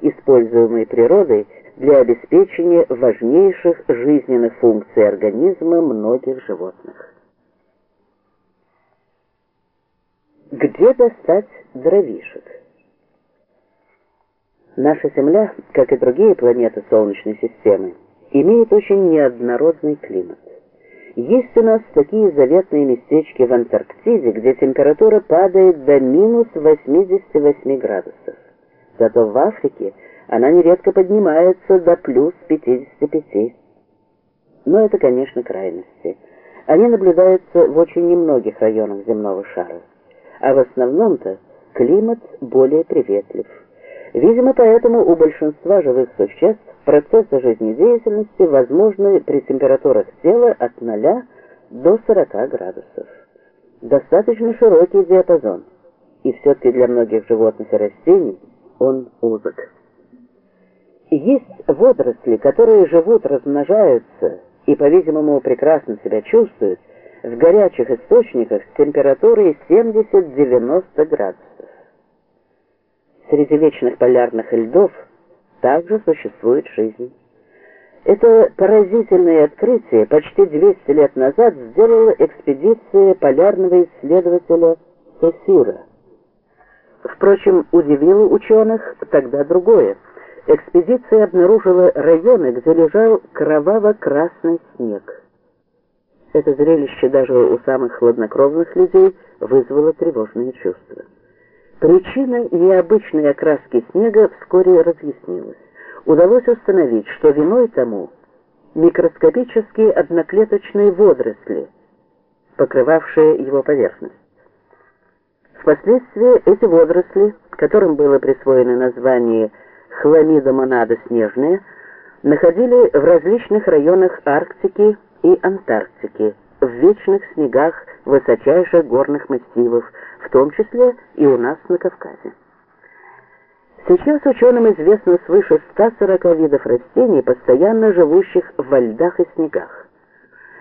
используемой природой для обеспечения важнейших жизненных функций организма многих животных. Где достать дровишек? Наша Земля, как и другие планеты Солнечной системы, имеет очень неоднородный климат. Есть у нас такие заветные местечки в Антарктиде, где температура падает до минус 88 градусов. Зато в Африке она нередко поднимается до плюс 55. Но это, конечно, крайности. Они наблюдаются в очень немногих районах земного шара. А в основном-то климат более приветлив. Видимо, поэтому у большинства живых существ процессы жизнедеятельности возможны при температурах тела от 0 до 40 градусов. Достаточно широкий диапазон, и все-таки для многих животных и растений он узок. Есть водоросли, которые живут, размножаются и, по-видимому, прекрасно себя чувствуют в горячих источниках с температурой 70-90 градусов. Среди вечных полярных льдов также существует жизнь. Это поразительное открытие почти 200 лет назад сделала экспедиция полярного исследователя Сесира. Впрочем, удивило ученых тогда другое. Экспедиция обнаружила районы, где лежал кроваво-красный снег. Это зрелище даже у самых хладнокровных людей вызвало тревожные чувства. Причина необычной окраски снега вскоре разъяснилась. Удалось установить, что виной тому микроскопические одноклеточные водоросли, покрывавшие его поверхность. Впоследствии эти водоросли, которым было присвоено название хламидомонада снежная, находили в различных районах Арктики и Антарктики, в вечных снегах высочайших горных массивов, в том числе и у нас на Кавказе. Сейчас ученым известно свыше 140 видов растений, постоянно живущих во льдах и снегах.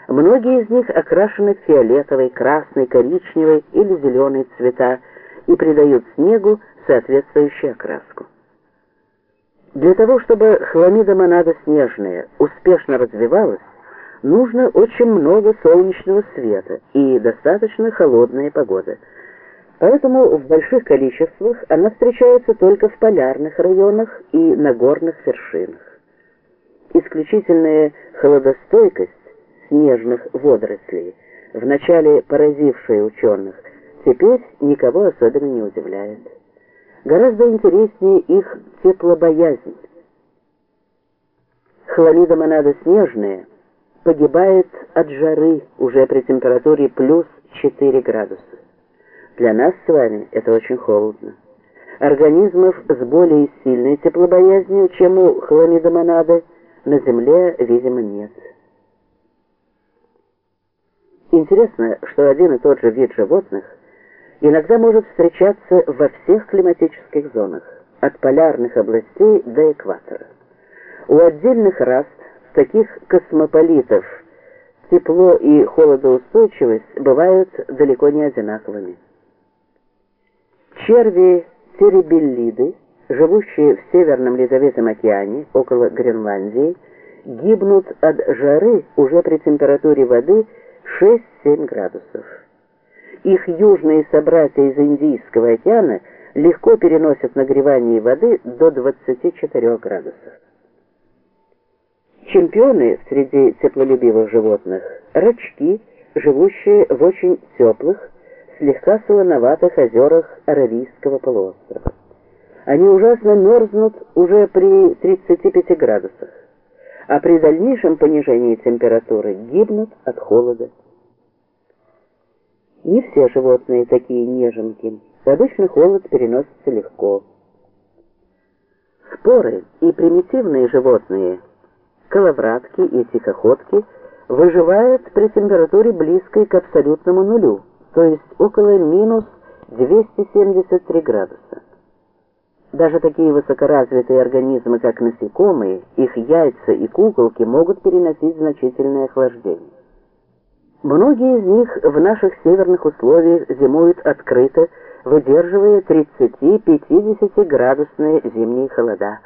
Многие из них окрашены в фиолетовый, красный, коричневый или зеленый цвета и придают снегу соответствующую окраску. Для того, чтобы хламида монада снежная успешно развивалась, нужно очень много солнечного света и достаточно холодная погода. Поэтому в больших количествах она встречается только в полярных районах и на горных вершинах. Исключительная холодостойкость снежных водорослей, вначале поразившая ученых, теперь никого особенно не удивляет. Гораздо интереснее их теплобоязнь. Хлорида монада снежная – погибает от жары уже при температуре плюс 4 градуса. Для нас с вами это очень холодно. Организмов с более сильной теплобоязнью, чем у хламидомонады, на Земле, видимо, нет. Интересно, что один и тот же вид животных иногда может встречаться во всех климатических зонах, от полярных областей до экватора. У отдельных рас таких космополитов тепло и холодоустойчивость бывают далеко не одинаковыми. Черви теребеллиды, живущие в Северном Ледовитом океане, около Гренландии, гибнут от жары уже при температуре воды 6-7 градусов. Их южные собратья из Индийского океана легко переносят нагревание воды до 24 градусов. Чемпионы среди теплолюбивых животных – рачки, живущие в очень теплых, слегка солоноватых озерах Аравийского полуострова. Они ужасно мерзнут уже при 35 градусах, а при дальнейшем понижении температуры гибнут от холода. Не все животные такие неженки. Обычно холод переносится легко. Споры и примитивные животные – коловратки и тихоходки выживают при температуре близкой к абсолютному нулю, то есть около минус 273 градуса. Даже такие высокоразвитые организмы, как насекомые, их яйца и куколки могут переносить значительное охлаждение. Многие из них в наших северных условиях зимуют открыто выдерживая 30-50 градусные зимние холода.